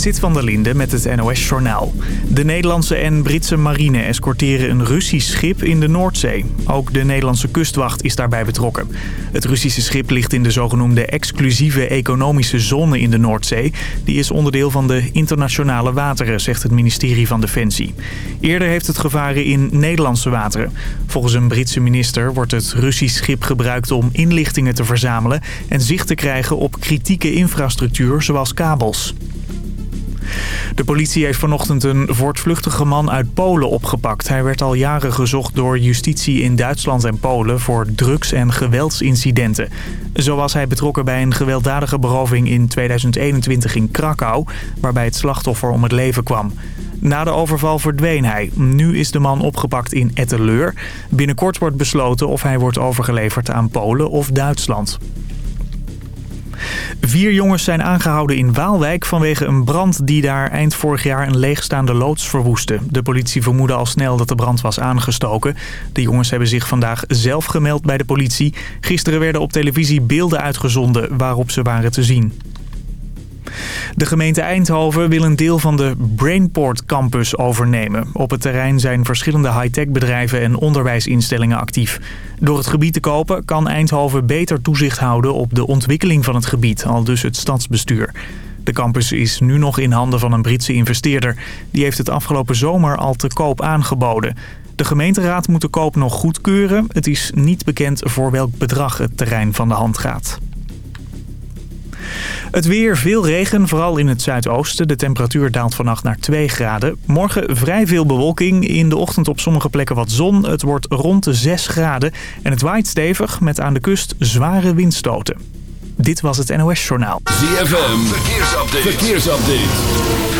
Zit van der Linde met het NOS-journaal. De Nederlandse en Britse marine escorteren een Russisch schip in de Noordzee. Ook de Nederlandse kustwacht is daarbij betrokken. Het Russische schip ligt in de zogenoemde exclusieve economische zone in de Noordzee. Die is onderdeel van de internationale wateren, zegt het ministerie van Defensie. Eerder heeft het gevaren in Nederlandse wateren. Volgens een Britse minister wordt het Russisch schip gebruikt om inlichtingen te verzamelen... en zicht te krijgen op kritieke infrastructuur zoals kabels. De politie heeft vanochtend een voortvluchtige man uit Polen opgepakt. Hij werd al jaren gezocht door justitie in Duitsland en Polen voor drugs- en geweldsincidenten. Zo was hij betrokken bij een gewelddadige beroving in 2021 in Krakau, waarbij het slachtoffer om het leven kwam. Na de overval verdween hij. Nu is de man opgepakt in Etteleur. Binnenkort wordt besloten of hij wordt overgeleverd aan Polen of Duitsland. Vier jongens zijn aangehouden in Waalwijk vanwege een brand die daar eind vorig jaar een leegstaande loods verwoestte. De politie vermoedde al snel dat de brand was aangestoken. De jongens hebben zich vandaag zelf gemeld bij de politie. Gisteren werden op televisie beelden uitgezonden waarop ze waren te zien. De gemeente Eindhoven wil een deel van de Brainport campus overnemen. Op het terrein zijn verschillende high-tech bedrijven en onderwijsinstellingen actief. Door het gebied te kopen kan Eindhoven beter toezicht houden op de ontwikkeling van het gebied, al dus het stadsbestuur. De campus is nu nog in handen van een Britse investeerder. Die heeft het afgelopen zomer al te koop aangeboden. De gemeenteraad moet de koop nog goedkeuren. Het is niet bekend voor welk bedrag het terrein van de hand gaat. Het weer, veel regen, vooral in het zuidoosten. De temperatuur daalt vannacht naar 2 graden. Morgen vrij veel bewolking. In de ochtend op sommige plekken wat zon. Het wordt rond de 6 graden. En het waait stevig met aan de kust zware windstoten. Dit was het NOS Journaal. ZFM, verkeersupdate. verkeersupdate.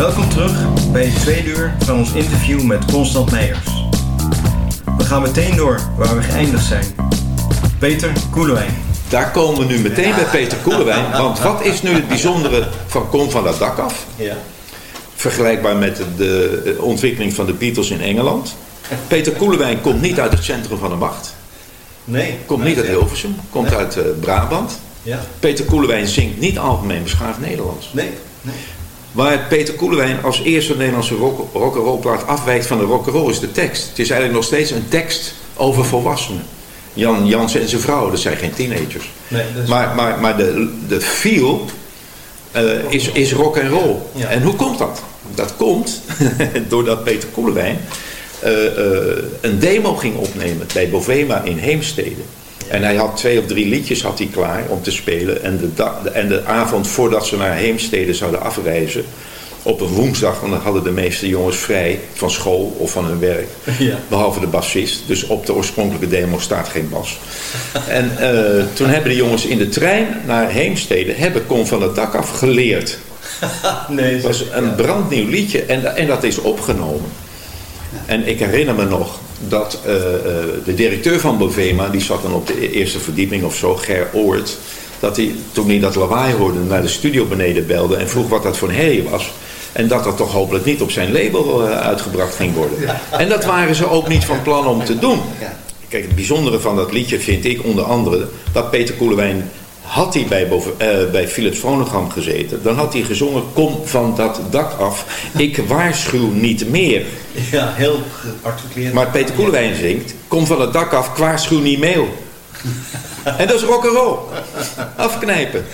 Welkom terug bij het tweede uur van ons interview met Constant Meijers. We gaan meteen door waar we geëindigd zijn. Peter Koelewijn. Daar komen we nu meteen bij Peter Koelewijn. Want wat is nu het bijzondere van Kom van dat dak af? Ja. Vergelijkbaar met de ontwikkeling van de Beatles in Engeland. Peter Koelewijn komt niet uit het centrum van de macht. Nee. Komt niet uit Hilversum. Komt uit uh, Brabant. Ja. Peter Koelewijn zingt niet algemeen beschaafd Nederlands. Nee. nee. Waar Peter Koelewijn als eerste Nederlandse rock, rock'n'roll plaat afwijkt van de rock'n'roll is de tekst. Het is eigenlijk nog steeds een tekst over volwassenen. Jan Jansen en zijn vrouw, dat zijn geen teenagers. Nee, dat is maar, maar, maar de, de feel uh, is, is rock and roll. Ja. En hoe komt dat? Dat komt doordat Peter Koelewijn uh, uh, een demo ging opnemen bij Bovema in Heemstede. En hij had twee of drie liedjes had hij klaar om te spelen. En de, en de avond voordat ze naar Heemstede zouden afreizen, op een woensdag, want dan hadden de meeste jongens vrij van school of van hun werk. Ja. Behalve de bassist. Dus op de oorspronkelijke demo staat geen bas. en uh, toen hebben de jongens in de trein naar Heemstede, hebben Kom van het dak af geleerd. nee, Het was een brandnieuw liedje en, en dat is opgenomen. En ik herinner me nog dat uh, uh, de directeur van Bovema, die zat dan op de eerste verdieping of zo, Ger Oort, dat hij toen hij dat lawaai hoorde naar de studio beneden belde en vroeg wat dat voor een herrie was. En dat dat toch hopelijk niet op zijn label uh, uitgebracht ging worden. En dat waren ze ook niet van plan om te doen. Kijk, het bijzondere van dat liedje vind ik onder andere dat Peter Koelewijn had hij bij, boven, uh, bij Philips gezeten, dan had hij gezongen: Kom van dat dak af, ik waarschuw niet meer. Ja, heel gearticuleerd. Maar Peter Koelewijn zingt: Kom van het dak af, ik waarschuw niet meer. en dat is rock'n'roll. Afknijpen.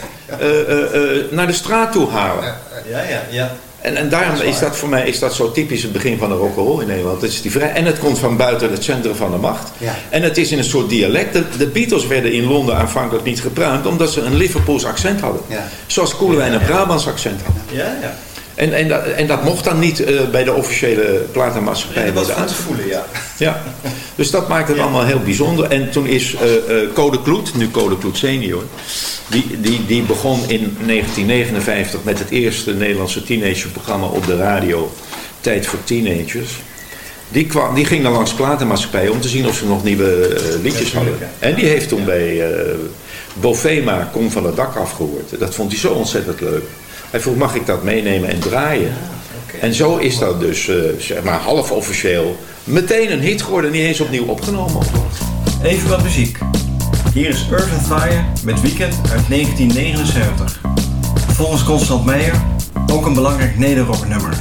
Uh, uh, naar de straat toe halen. Ja, ja, ja. En, en daarom is dat voor mij is dat zo typisch het begin van de rock'n'roll in Nederland. Het is die vrij, en het komt van buiten het centrum van de macht. Ja. En het is in een soort dialect. De, de, Beatles werden in Londen aanvankelijk niet gepruimd omdat ze een Liverpools accent hadden. Ja. Zoals Koelewijn een Brabants accent had. Ja, ja. En, en, dat, en dat mocht dan niet uh, bij de officiële platenmaatschappij was worden goed te voelen, ja. Ja, dus dat maakt het allemaal heel bijzonder. En toen is uh, uh, Code Kloet, nu Code Kloet senior, Die, die, die begon in 1959 met het eerste Nederlandse teenagerprogramma op de radio. Tijd voor teenagers. Die, kwam, die ging dan langs platenmaatschappijen om te zien of ze nog nieuwe liedjes hadden. En die heeft toen bij Bovema Kom van het dak afgehoord. Dat vond hij zo ontzettend leuk. Hij vroeg, mag ik dat meenemen en draaien? Okay. En zo is dat dus, uh, zeg maar, half officieel meteen een hit geworden. Niet eens opnieuw opgenomen. Even wat muziek. Hier is Earth Fire met Weekend uit 1979. Volgens Constant Meijer ook een belangrijk nederrocknummer.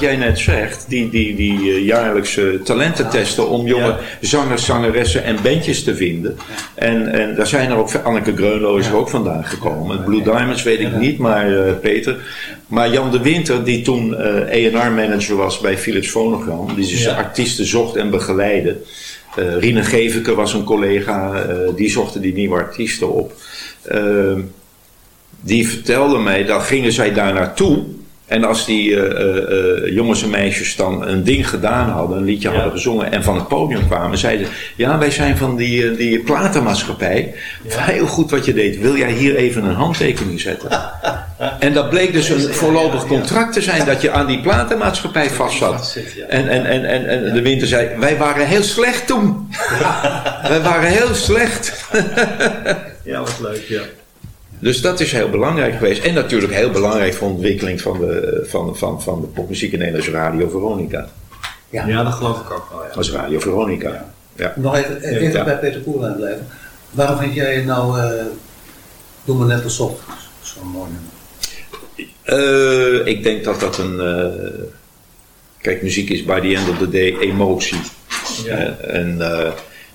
Wat jij net zegt, die, die, die uh, jaarlijkse talententesten om jonge zangers, zangeressen en bandjes te vinden. En, en daar zijn er ook, Anneke Greunlo is er ook vandaan gekomen. Blue Diamonds weet ik niet, maar uh, Peter. Maar Jan de Winter, die toen uh, A&R-manager was bij Philips Phonogram, die dus artiesten zocht en begeleidde. Uh, Rine Geveke was een collega, die zochten die nieuwe artiesten op. Ehm, die vertelde mij, dat gingen zij daar naartoe en als die uh, uh, jongens en meisjes dan een ding gedaan hadden, een liedje hadden gezongen en van het podium kwamen, zeiden ja, wij zijn van die, die platenmaatschappij. Ja. Heel goed wat je deed. Wil jij hier even een handtekening zetten? en dat bleek dus een voorlopig contract te zijn dat je aan die platenmaatschappij vast zat. En, en, en, en, en de winter zei, wij waren heel slecht toen. wij waren heel slecht. ja, wat leuk, ja. Dus dat is heel belangrijk geweest. En natuurlijk heel belangrijk voor de ontwikkeling van de, van, van, van de popmuziek in Nederland Radio Veronica. Ja. ja, dat geloof ik ook wel. Ja. Als Radio Veronica. Ja. ja. Nog even, even bij Peter Koelijn blijven. Waarom vind jij nou uh, Doe me net alsof zo'n mooi nummer? Uh, ik denk dat dat een... Uh, kijk, muziek is by the end of the day emotie. Ja. en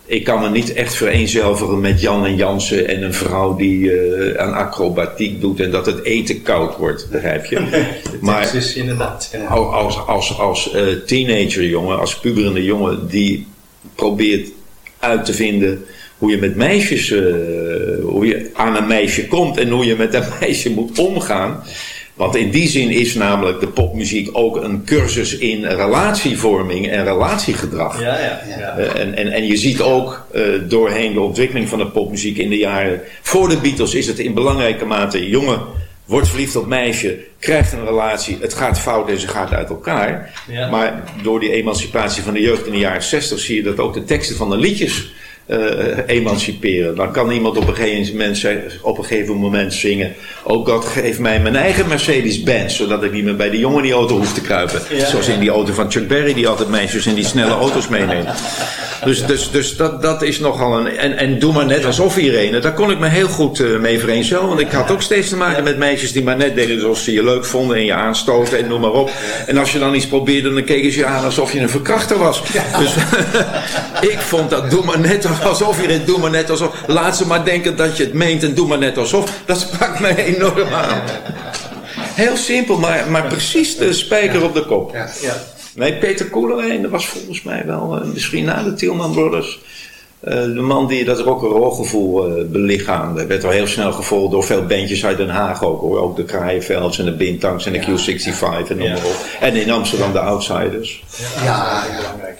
ik kan me niet echt vereenzelvigen met Jan en Jansen en een vrouw die uh, aan acrobatiek doet en dat het eten koud wordt, begrijp je? maar is inderdaad. Ja. Als, als, als uh, teenager jongen, als puberende jongen die probeert uit te vinden hoe je met meisjes, uh, hoe je aan een meisje komt en hoe je met dat meisje moet omgaan. Want in die zin is namelijk de popmuziek ook een cursus in relatievorming en relatiegedrag. Ja, ja, ja. Uh, en, en, en je ziet ook uh, doorheen de ontwikkeling van de popmuziek in de jaren voor de Beatles is het in belangrijke mate jongen wordt verliefd op meisje, krijgt een relatie, het gaat fout en ze gaat uit elkaar. Ja. Maar door die emancipatie van de jeugd in de jaren 60 zie je dat ook de teksten van de liedjes uh, emanciperen. Dan kan iemand op een, gegeven moment, op een gegeven moment zingen: Oh God, geef mij mijn eigen Mercedes-Benz, zodat ik niet meer bij die jongen in die auto hoef te kruipen. Ja, Zoals in die auto van Chuck Berry, die altijd meisjes in die snelle auto's meeneemt. Dus, dus, dus dat, dat is nogal een. En, en doe maar net alsof Irene, daar kon ik me heel goed uh, mee vereenzelvigen. Want ik had ook steeds te maken met meisjes die maar net deden zoals ze je leuk vonden en je aanstoten en noem maar op. En als je dan iets probeerde, dan keken ze je aan alsof je een verkrachter was. Dus ik vond dat doe maar net alsof je het doe maar net alsof. Laat ze maar denken dat je het meent en doe maar net alsof. Dat sprak mij enorm aan. Heel simpel, maar, maar precies de spijker op de kop. Ja. Ja. Nee, Peter Koelerijn, dat was volgens mij wel, uh, misschien na de Tielman Brothers, uh, de man die dat rock'n'roll gevoel uh, belichaamde. Werd al heel snel gevolgd door veel bandjes uit Den Haag ook hoor. Ook de Kraaienvelds en de Bintangs en de Q65 en noem maar op. En in Amsterdam de Outsiders. Ja, ja. Belangrijk.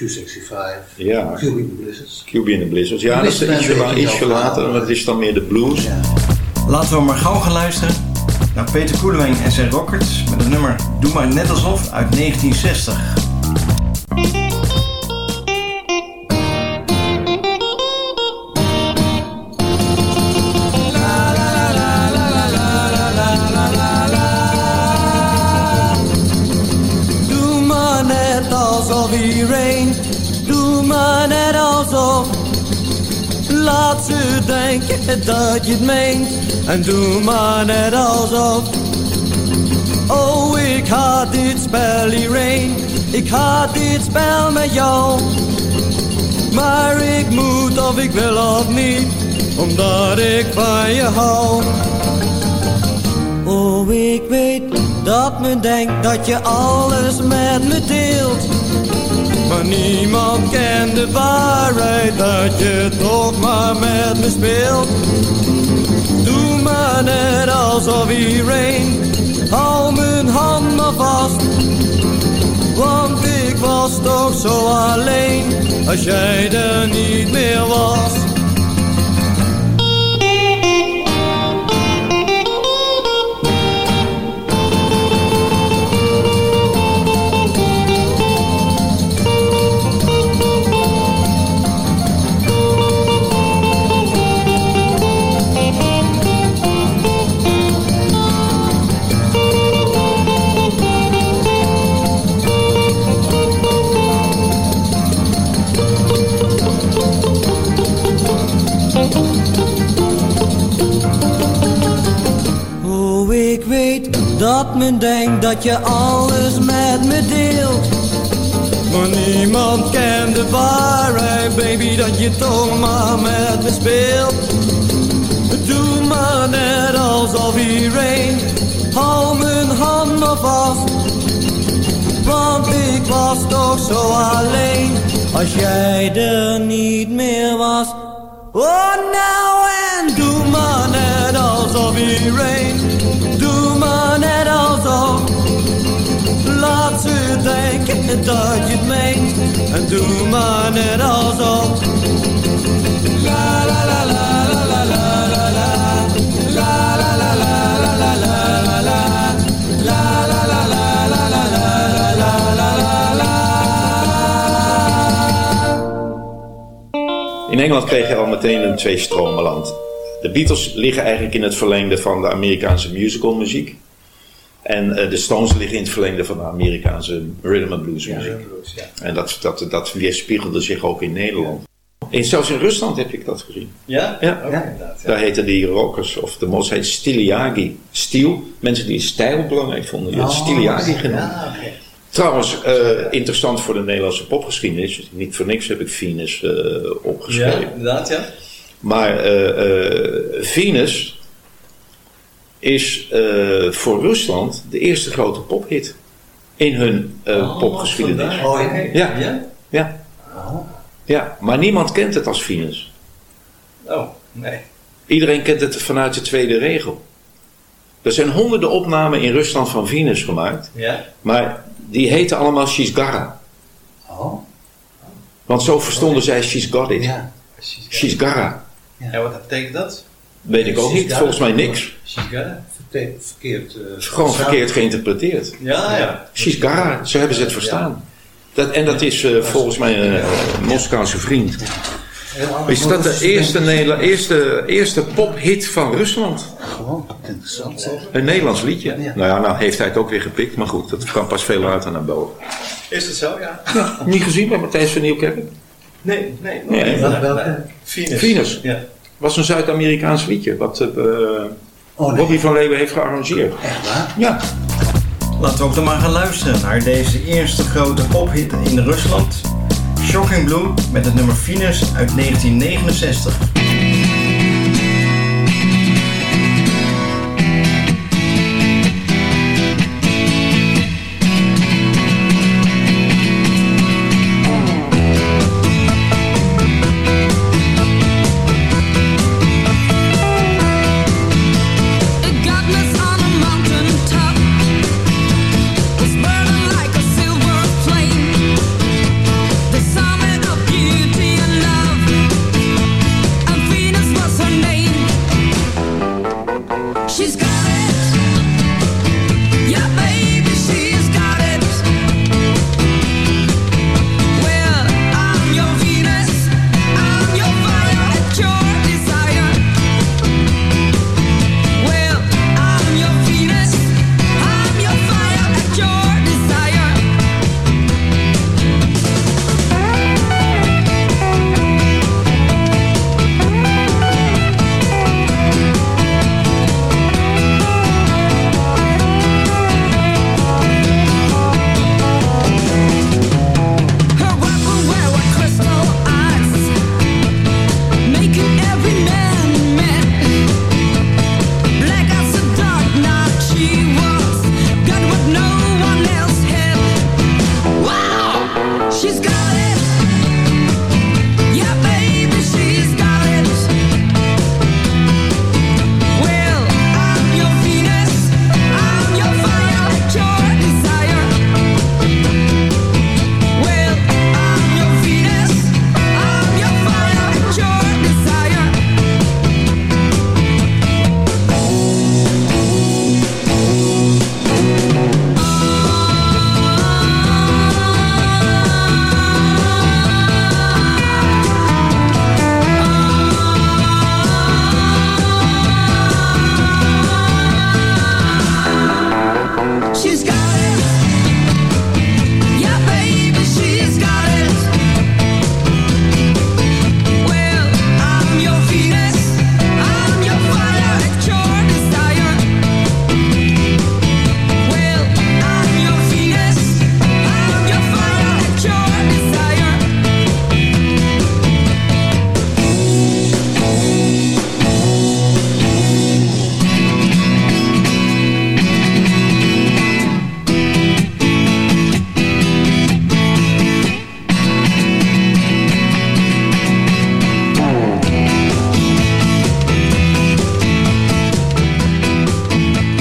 Q65, Ja, QB the Blizzards. QB and the Blizzards. Ja, dat is ietsje, later, maar het is dan meer de blues. Ja. Laten we maar gauw gaan luisteren naar Peter Koelewijn en zijn Rockers met het nummer Doe maar net alsof uit 1960. Doe maar Laat ze denken dat je het meent en doe maar net alsof. Oh, ik haat dit spel iedereen, ik haat dit spel met jou. Maar ik moet of ik wil of niet, omdat ik van je hou. Oh, ik weet dat men denkt dat je alles met me deelt. Maar niemand kent de waarheid dat je toch maar met me speelt. Doe maar net alsof iedereen, hou mijn hand maar vast. Want ik was toch zo alleen als jij er niet meer was. Dat men denkt dat je alles met me deelt. Maar niemand kent de waarheid, baby, dat je toch maar met me speelt. Doe maar net alsof iedereen, hou mijn hand vast. Want ik was toch zo alleen, als jij er niet meer was. Oh, nou en doe maar net alsof iedereen, ze denken dat je het en doe maar net alsof. La la la la. In Engeland kreeg je al meteen een tweestromenland. De Beatles liggen eigenlijk in het verlengde van de Amerikaanse musicalmuziek. En eh, de Stones liggen in het verlengde van de Amerikaanse rhythm and blues muziek. Ja. En dat, dat, dat weerspiegelde zich ook in Nederland. En zelfs in Rusland heb ik dat gezien. Ja? Ja. Ook. Daar heten die rockers, of de mos heet Stiliagi. Stil, mensen die stijl belangrijk vonden, die het Stiliagi genoemd. Trouwens, eh, interessant voor de Nederlandse popgeschiedenis. Niet voor niks heb ik Venus eh, opgeschreven. Ja, inderdaad, ja. Maar eh, Venus is eh, voor Rusland de eerste grote pophit in hun eh, popgeschiedenis. vandaar. Oh, ja. Ja. Ja? Ja. Ja, maar niemand kent het als Venus. Oh, nee. Iedereen kent het vanuit de tweede regel. Er zijn honderden opnamen in Rusland van Venus gemaakt. Ja? Maar die heten allemaal She's Gara. Oh, Want zo verstonden zij She's Got It. ja. She's Gara. En wat betekent dat? Weet ik ook niet. Volgens mij niks. Shigara? Verkeerd. eh, Gewoon verkeerd geïnterpreteerd. Ja, ja. She's Gara. Zo hebben ze het verstaan. Dat, en dat is eh, volgens mij een eh, Moskouse vriend. Heel anders Is dat de eerste, Nederla- eerste, eerste pophit van Rusland? Gewoon, interessant zeg. Een Nederlands liedje. Nou ja, nou heeft hij het ook weer gepikt. Maar goed, dat kan pas veel later naar boven. Is het zo, ja? Niet gezien bij Matthijs van Nieuwkerk? Nee, nee. Nee, nee, welke-. Venus. Venus. Ja. Was een Zuid-Amerikaans liedje. Wat eh Oh nee, Bobby van Leeuwen heeft gearrangeerd. echt waar? Ja. Laten we ook dan maar gaan luisteren naar deze eerste grote pophit in Rusland. Shocking Blue met het nummer Venus uit 1969.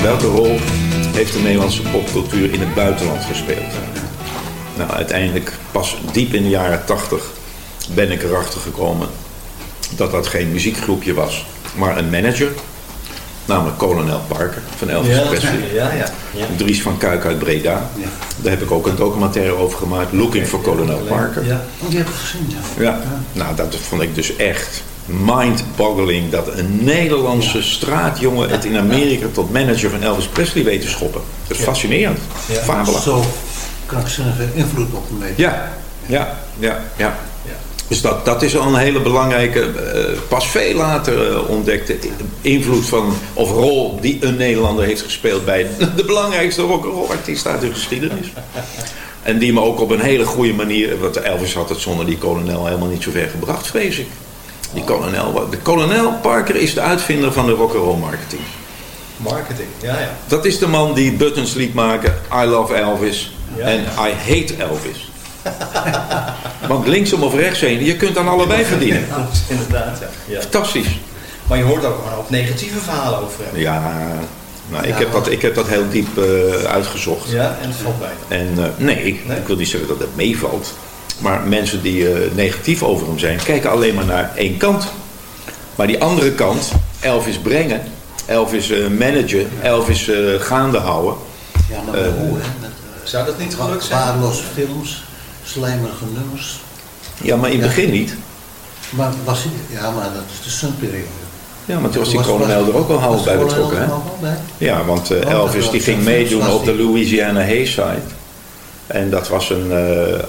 Welke rol heeft de Nederlandse popcultuur in het buitenland gespeeld? Nou, uiteindelijk pas diep in de jaren tachtig ben ik erachter gekomen dat dat geen muziekgroepje was, maar een manager, namelijk kolonel Parker van Elvis Ja, Presley. ja, ja. ja. Dries van Kuik uit Breda. Ja. Daar heb ik ook een documentaire over gemaakt, Looking for Kolonel Parker. Ja. Oh, die heb ik gezien, ja. Ja, nou dat vond ik dus echt mind-boggling dat een Nederlandse straatjongen het in Amerika tot manager van Elvis Presley weet te schoppen. Dat is fascinerend. Ja. Fabelachtig. Zo krankzinnige invloed op hem weet. Ja, ja, ja, ja. Dus dat, dat is al een hele belangrijke, eh, pas veel later eh, ontdekte invloed van, of rol die een Nederlander heeft gespeeld bij de belangrijkste rock'n'roll artiest uit de geschiedenis. En die me ook op een hele goede manier, want Elvis had het zonder die kolonel helemaal niet zo ver gebracht, vrees ik. Die kolonel, de kolonel Parker is de uitvinder van de rock'n'roll marketing. Marketing, ja, ja. Dat is de man die buttons liet maken, I love Elvis Ja. en I hate Elvis. Want linksom of rechtsheen, je kunt aan allebei verdienen. Ja, inderdaad, ja. ja. Fantastisch. Maar je hoort ook gewoon ook negatieve verhalen over hem. Ja, nou, ik, heb dat, ik heb dat heel diep eh, uitgezocht. Ja, en het valt bij. En eh, nee, ik wil niet zeggen dat het meevalt. Maar mensen die eh, negatief over hem zijn, kijken alleen maar naar één kant. Maar die andere kant, Elvis brengen, Elvis eh, managen, Elvis eh, gaande houden. Ja, maar hoe, hè? Zou dat niet gelukt zijn? Waardeloze films, slijmerige nummers. Ja, maar in het Ja. begin niet. Maar was hij, ja, maar dat is de Sun-periode. Ja, maar toen was die kolonel er ook wel half bij betrokken. Hè? Ja, want eh, Oh, Elvis die ging meedoen op de. Louisiana Hayside. En dat was een eh, eh,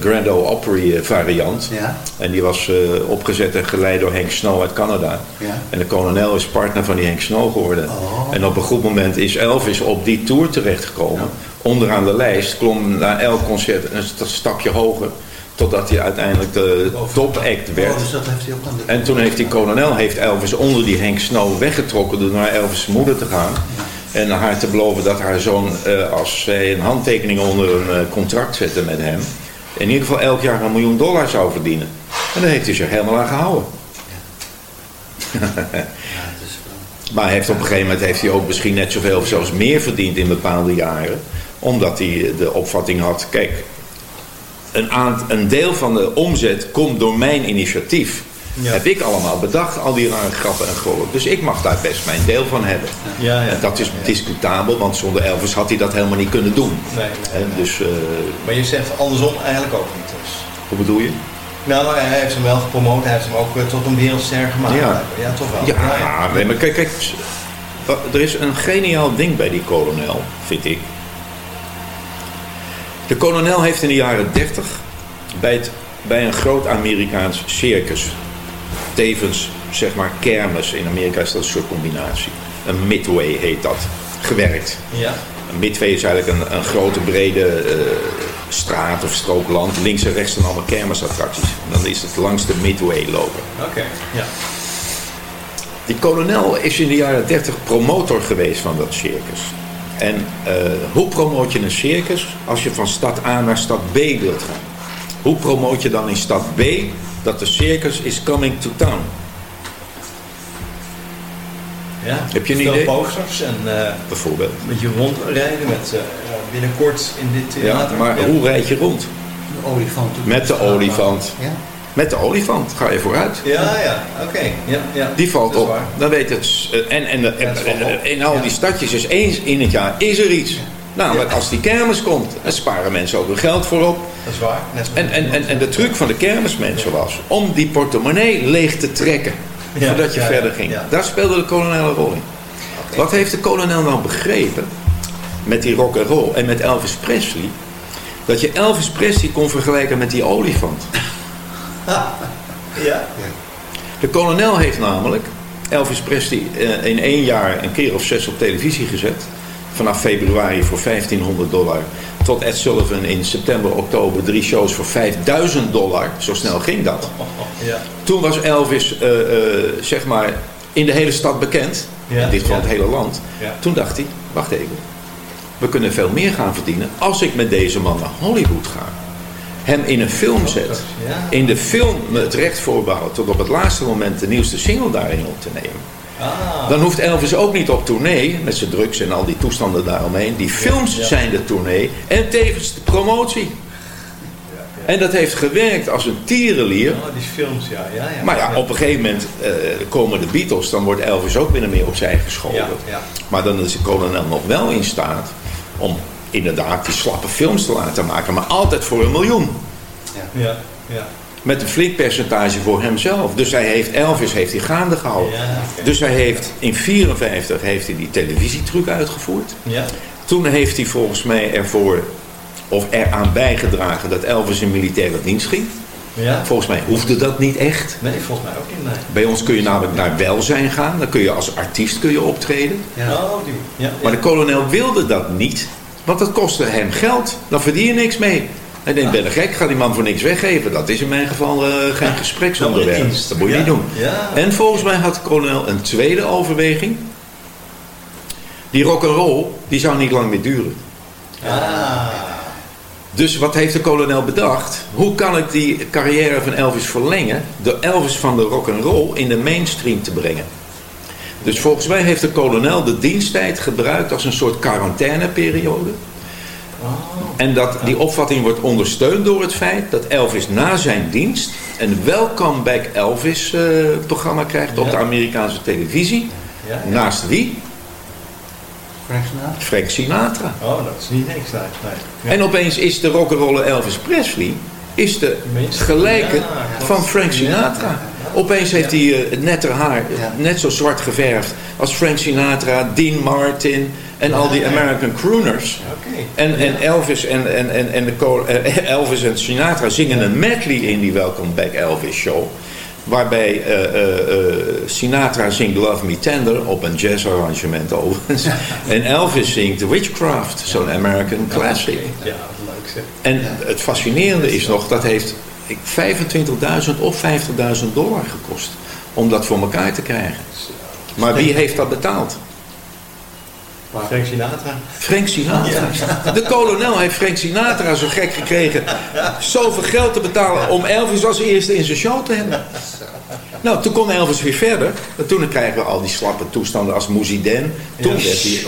Grand Ole Opry eh, variant. Ja. En die was opgezet en geleid door Henk Snow uit Canada. Ja. En de kolonel is partner van die Henk Snow geworden. Oh. En op een goed moment is Elvis op die tour terechtgekomen. Onderaan de lijst, klom na elk concert een st- stapje hoger. Totdat hij uiteindelijk de topact werd. Oh, dus dat heeft hij ook aan de... En toen heeft die kolonel heeft Elvis onder die Henk Snow weggetrokken door naar Elvis' moeder te gaan. En haar te beloven dat haar zoon, eh, als zij een handtekening onder een eh, contract zette met hem, in ieder geval elk jaar een miljoen dollar zou verdienen. En daar heeft hij zich helemaal aan gehouden. maar heeft op een gegeven moment heeft hij ook misschien net zoveel of zelfs meer verdiend in bepaalde jaren. Omdat hij de opvatting had, kijk, een, een deel van de omzet komt door mijn initiatief. Ja. Heb ik allemaal bedacht, al die rare grappen en gooien. Dus ik mag daar best mijn deel van hebben. Ja, ja. En dat is discutabel, want zonder Elvis had hij dat helemaal niet kunnen doen. Nee, Dus, eh, Maar je zegt andersom eigenlijk ook niet. Dus. hoe bedoel je? Nou, hij heeft hem wel gepromoot. Hij heeft hem ook eh, tot een wereldster gemaakt. Ja toch wel. Ja, nee, maar kijk, kijk, er is een geniaal ding bij die kolonel, vind ik. De kolonel heeft in de jaren 30 bij, het, bij een groot Amerikaans circus, tevens zeg maar kermis, in Amerika is dat een soort combinatie. Een midway heet dat, gewerkt. Ja. Een midway is eigenlijk een, een grote brede eh, straat of strook land. Links en rechts zijn allemaal kermisattracties. En dan is het langs de midway lopen. Oké. Ja. Die kolonel is in de jaren 30 promotor geweest van dat circus. En eh, hoe promoot je een circus als je van stad A naar stad B wilt gaan? Hoe promoot je dan in stad B dat de circus is coming to town? ja. Heb je een Veel idee? posters en eh, Bijvoorbeeld. een beetje rondrijden met eh, binnenkort in dit Ja, theater. maar hoe rijd je rond? De olifant. Met de olifant. Ja. Met de olifant ga je vooruit. Ja, ja, oké. Ja, ja. Die valt op. waar. Dan weet het. eh, En, en, en, Ja, in al die stadjes is eens in het jaar is er iets. Namelijk Ja. als die kermis komt, dan sparen mensen ook hun geld voorop. Dat is waar. En, en, en, en de truc van de kermismensen was om die portemonnee leeg te trekken. Ja, voordat je ja, verder ging. ja. Daar speelde de kolonel een rol in. Wat heeft de kolonel nou begrepen met die rock and roll en met Elvis Presley? Dat je Elvis Presley kon vergelijken met die olifant. Ja. De kolonel heeft namelijk Elvis Presley eh, in één jaar een keer of zes op televisie gezet. Vanaf februari voor 1500 dollar. Tot Ed Sullivan in september, oktober drie shows voor 5000 dollar. Zo snel ging dat. Ja. Toen was Elvis, eh, eh, zeg maar, in de hele stad bekend. Ja, in dit geval ja. het hele land. Toen dacht hij, wacht even. We kunnen veel meer gaan verdienen als ik met deze man naar Hollywood ga. Hem in een film zet. Ja. In de film het recht voorbouwen tot op het laatste moment de nieuwste single daarin op te nemen. Ah. Dan hoeft Elvis ook niet op tournee met zijn drugs en al die toestanden daaromheen. Die films Ja. zijn de tournee en tevens de promotie. En dat heeft gewerkt als een tierenlier. Oh, die films, ja. ja, ja. Maar ja, op een gegeven moment eh, komen de Beatles, dan wordt Elvis ook binnen meer opzij geschoven. Ja, ja. Maar dan is de kolonel nog wel in staat om inderdaad die slappe films te laten maken, maar altijd voor een miljoen. Ja, ja. Met een flink percentage voor hemzelf. Dus hij heeft, Elvis heeft hij gaande gehouden. Ja. Dus hij heeft in 54 heeft hij die televisietruc uitgevoerd. Ja. Toen heeft hij volgens mij ervoor of eraan bijgedragen dat Elvis in militaire dienst ging. Ja. Volgens mij hoefde dat niet echt. Nee, volgens mij ook niet. Nee. Bij ons kun je namelijk naar welzijn gaan. Dan kun je als artiest kun je optreden. Ja. Oh, die. Ja. Maar de kolonel wilde dat niet. Want dat kostte hem geld. Dan verdien je niks mee. Hij denkt, ben je gek? Ga die man voor niks weggeven. Dat is in mijn geval eh, geen gespreksonderwerp. Dienst. Dat moet je niet doen. Ja. En volgens mij had de kolonel een tweede overweging. Die rock and roll, die zou niet lang meer duren. Ah. Dus wat heeft de kolonel bedacht? Hoe kan ik die carrière van Elvis verlengen door Elvis van de rock and roll in de mainstream te brengen? Dus volgens mij heeft de kolonel de diensttijd gebruikt als een soort quarantaineperiode. En dat die opvatting wordt ondersteund door het feit dat Elvis na zijn dienst een Welcome Back Elvis eh, programma krijgt op de Amerikaanse televisie. Ja, ja. Naast wie? Frank Sinatra? Frank Sinatra. Oh, dat is niet niks. Nee. nee. En opeens is de rock'n'roller Elvis Presley is de gelijke van Frank Sinatra. Opeens heeft hij eh, het nette haar net zo zwart geverfd als Frank Sinatra, Dean Martin en al die American crooners. En, en Elvis en, en, en, en de ko- eh, Elvis en Sinatra zingen een medley in die Welcome Back Elvis show. Waarbij eh, eh, eh, Sinatra zingt Love Me Tender op een jazzarrangement overigens. en Elvis zingt Witchcraft, zo'n American classic. Ja, leuk zeg. En het fascinerende is nog, dat heeft 25.000 of 50.000 dollar gekost om dat voor elkaar te krijgen. Maar wie heeft dat betaald? Frank Sinatra. Frank Sinatra. De kolonel heeft Frank Sinatra zo gek gekregen zoveel geld te betalen om Elvis als eerste in zijn show te hebben. Nou, toen kon Elvis weer verder. En toen kregen we al die slappe toestanden als Mouziden. Toen werd hij...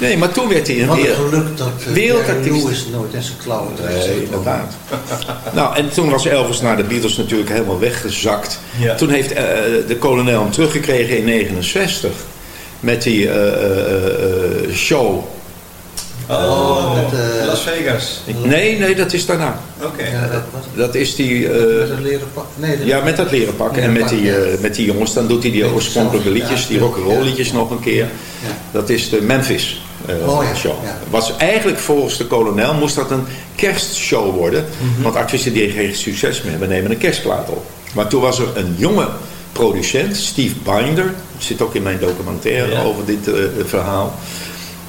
Nee, maar toen werd hij een Wat een weer... geluk dat uh, Lewis nooit in zijn klauwen terecht Nee, zit. inderdaad. Nou, en toen was Elvis naar de Beatles natuurlijk helemaal weggezakt. Ja. Toen heeft eh, de kolonel hem teruggekregen in 69. Met die eh, eh, eh, show. Oh, met, Las Vegas. Nee, nee, dat is daarna. Oké. Ja, dat was Dat is die... eh, met een leren pak. Nee, dat- ja, met dat leren pak. En met pak, die, ja. met die jongens, dan doet hij die oorspronkelijke liedjes, ja, die rock'n'roll ja. liedjes nog een keer. Ja. Dat is de Memphis eh, Oh ja, show. ja. Was eigenlijk volgens de kolonel moest dat een kerstshow worden. Mhm. Want artiesten die geen succes meer hebben, nemen een kerstplaat op. Maar toen was er een jonge producent, Steve Binder. Zit ook in mijn documentaire Ja. over dit eh, verhaal.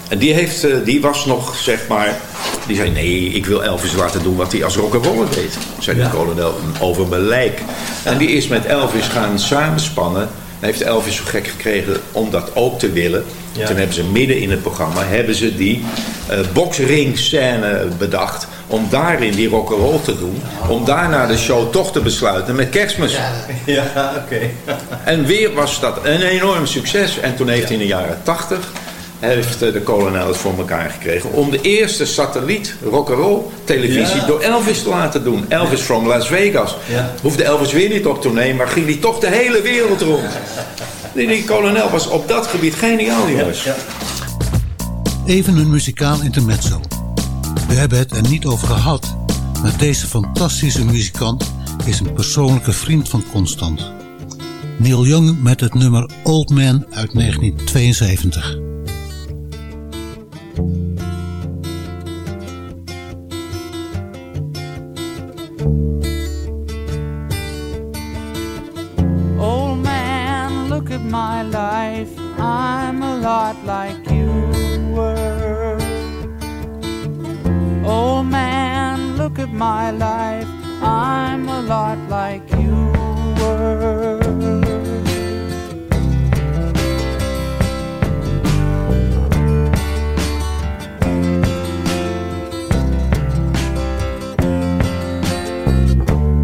En die, heeft, eh, die was nog, zeg maar... Die zei, nee, ik wil Elvis laten doen wat hij als rock'n'roller deed. Zei de kolonel, over mijn lijk. En die is met Elvis gaan samenspannen. Heeft Elvis zo gek gekregen om dat ook te willen. Ja. Toen hebben ze midden in het programma... hebben ze die eh boxring scène bedacht... om daarin die rock'n'roll te doen. Om daarna de show toch te besluiten met kerstmis. Ja, oké. En weer was dat een enorm succes. En toen heeft hij in de jaren 80 heeft eh, de kolonel het voor elkaar gekregen om de eerste satelliet rock'n'roll televisie Ja. door Elvis te laten doen. Elvis from Las Vegas. Ja. Hoefde Elvis weer niet op tournee, maar ging hij toch de hele wereld rond. Die, die kolonel was op dat gebied geniaal, jongens. Ja. Even een muzikaal intermezzo. We hebben het er niet over gehad, maar deze fantastische muzikant is een persoonlijke vriend van Constant. Neil Young met het nummer Old Man uit 1972. My life. I'm a lot like you were.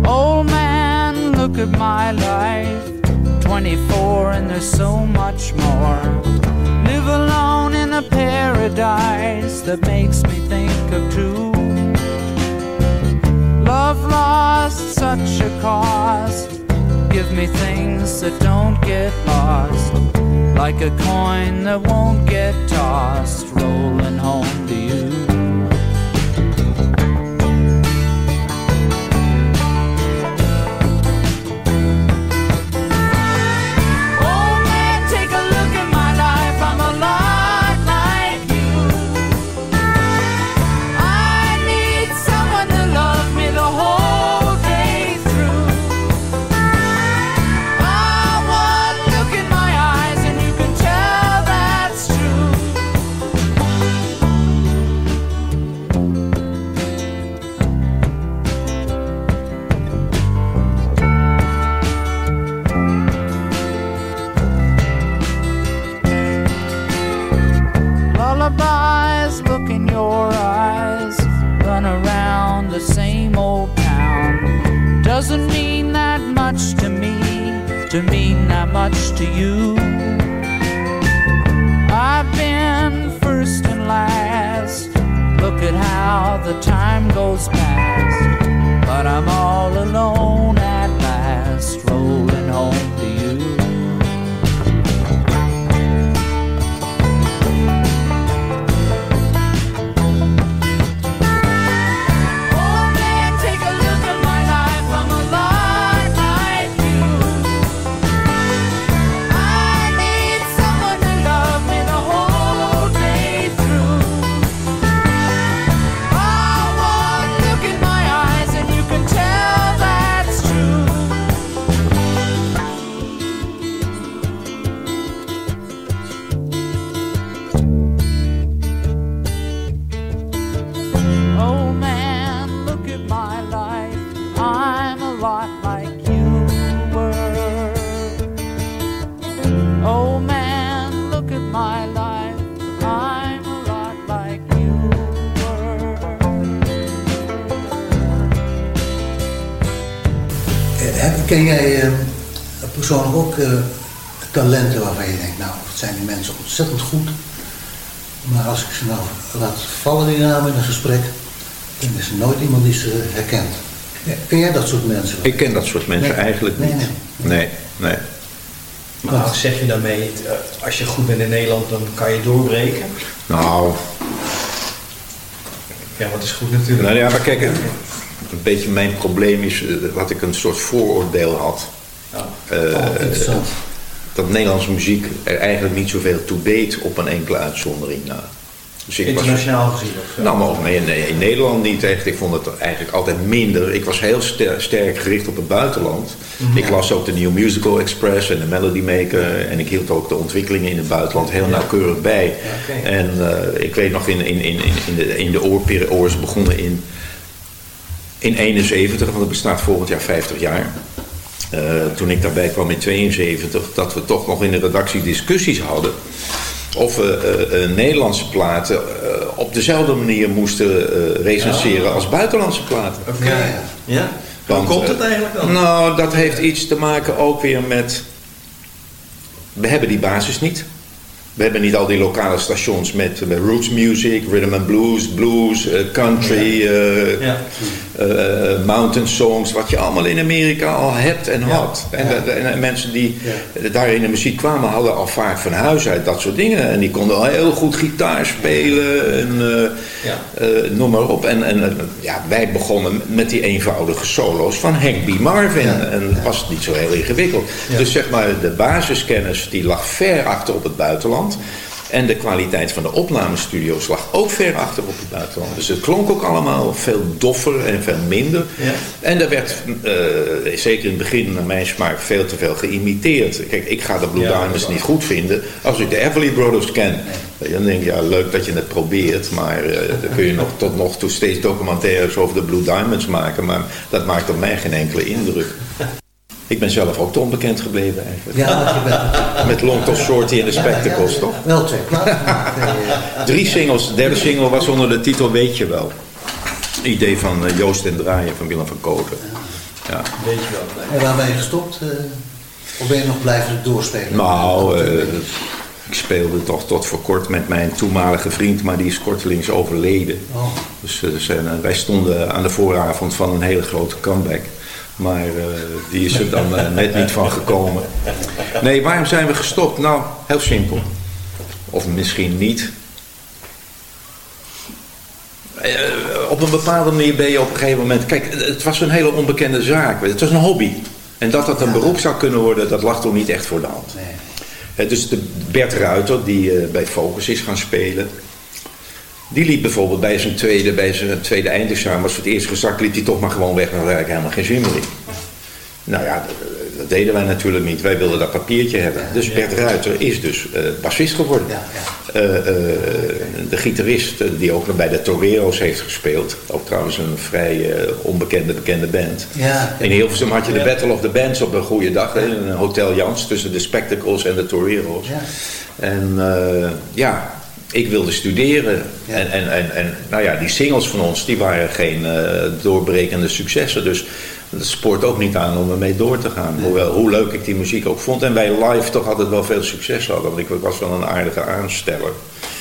Old man, look at my life. 24 and there's so much more. Live alone in a paradise that makes me think of two. Love lost such a cost. Give me things that don't get lost. Like a coin that won't get tossed, rolling home to mean that much to you. I've been first and last. Look at how the time goes past. But I'm all alone at last, rolling home to you. Ontzettend goed. Maar als ik ze nou laat vallen die namen in een gesprek, dan is er nooit iemand die ze herkent. Ja, Ken jij dat soort mensen? Ik ken dat soort mensen Nee. eigenlijk Nee, niet. nee. Nee, nee. Maar zeg je daarmee, eh, als je goed bent in Nederland, dan kan je doorbreken? Nou, Ja, wat is goed natuurlijk. nou ja, maar kijk, een een beetje mijn probleem is eh, dat ik een soort vooroordeel had. Eh, Oh, interessant. Dat Nederlandse muziek er eigenlijk niet zoveel toe deed op een enkele uitzondering na. Dus ik Internationaal gezien of nou, maar ook nee, nee, in Nederland niet echt. Ik vond het eigenlijk altijd minder. Ik was heel ster- sterk gericht op het buitenland. Mhm. Ik las ook de New Musical Express en de Melody Maker. En ik hield ook de ontwikkelingen in het buitenland heel nauwkeurig bij. En eh, ik weet nog in, in, in, in- de, in de oorperiode begonnen in, in 71, want het bestaat volgend jaar 50 jaar. Eh, toen ik daarbij kwam in 72, dat we toch nog in de redactie discussies hadden of we eh, eh, Nederlandse platen op dezelfde manier moesten recenseren als buitenlandse platen. Oké. Ja? Hoe Want, komt het eigenlijk dan? Nou, dat heeft iets te maken ook weer met. We hebben die basis niet. We hebben niet al die lokale stations met, met roots music, rhythm and blues, blues, country, Ja. Eh, mountain songs, wat je allemaal in Amerika al hebt en had. En, en mensen die daar in de muziek kwamen, hadden al vaak van huis uit dat soort dingen. En die konden al heel goed gitaar spelen en eh, Ja. eh, noem maar op. En, en eh, ja, wij begonnen met die eenvoudige solo's van Hank B. Marvin. En het was niet zo heel ingewikkeld. Dus zeg maar, de basiskennis die lag ver achter op het buitenland. En de kwaliteit van de opnamestudio's lag ook ver achter op het buitenland. Dus het klonk ook allemaal veel doffer en veel minder. Ja. En er werd, eh, zeker in het begin, naar mijn smaak, veel te veel geïmiteerd. Kijk, ik ga de Blue Ja, Diamonds niet goed vinden als ik de Everly Brothers ken. Dan denk ik, ja, leuk dat je het probeert, maar eh, dan kun je nog tot nog toe steeds documentaires over de Blue Diamonds maken, maar dat maakt op mij geen enkele indruk. Ik ben zelf ook te onbekend gebleven eigenlijk. Ja, want je bent Met Long Shorty en de Spectacles, toch? wel twee platen eh, Drie singles. De derde single was onder de titel Weet je wel. Idee van eh, Joost en Draaien van Willem van Koten. Ja. Weet je wel. En waar ben je gestopt? eh, of ben je nog blijven doorspelen? Nou, eh, ik speelde toch tot voor kort met mijn toenmalige vriend, maar die is kortelings overleden. Oh. Dus, wij stonden aan de vooravond van een hele grote comeback. Maar eh, die is er dan eh, net niet van gekomen. Nee, waarom zijn we gestopt? Nou, heel simpel. Of misschien niet. Eh, op een bepaalde manier ben je op een gegeven moment... Kijk, het was een hele onbekende zaak. Het was een hobby. En dat dat een beroep zou kunnen worden, dat lag toen niet echt voor de hand. Nee. Dus de Bert Ruiter, die bij Focus is gaan spelen... Die liep bijvoorbeeld bij zijn tweede, bij zijn tweede eindexamen, was voor het eerst gezakt, liep hij toch maar gewoon weg. en had eigenlijk helemaal geen zin meer in. Nou ja, dat, dat deden wij natuurlijk niet. Wij wilden dat papiertje hebben. Dus Bert Ruiter is dus eh bassist geworden. Ja, Eh, eh, de gitarist die ook nog bij de Torero's heeft gespeeld. Ook trouwens een vrij onbekende, bekende band. Ja. In Hilversum had je de Battle of the Bands op een goede dag. In een Hotel Jans tussen de Spectacles en de Torero's. Ja. En ja, ik wilde studeren. Ja. En, en, en, en nou ja, die singles van ons, die waren geen eh, doorbrekende successen. Dus Dat spoort ook niet aan om ermee door te gaan. Hoewel, hoe leuk ik die muziek ook vond. En wij live toch altijd wel veel succes hadden. Want ik was wel een aardige aansteller.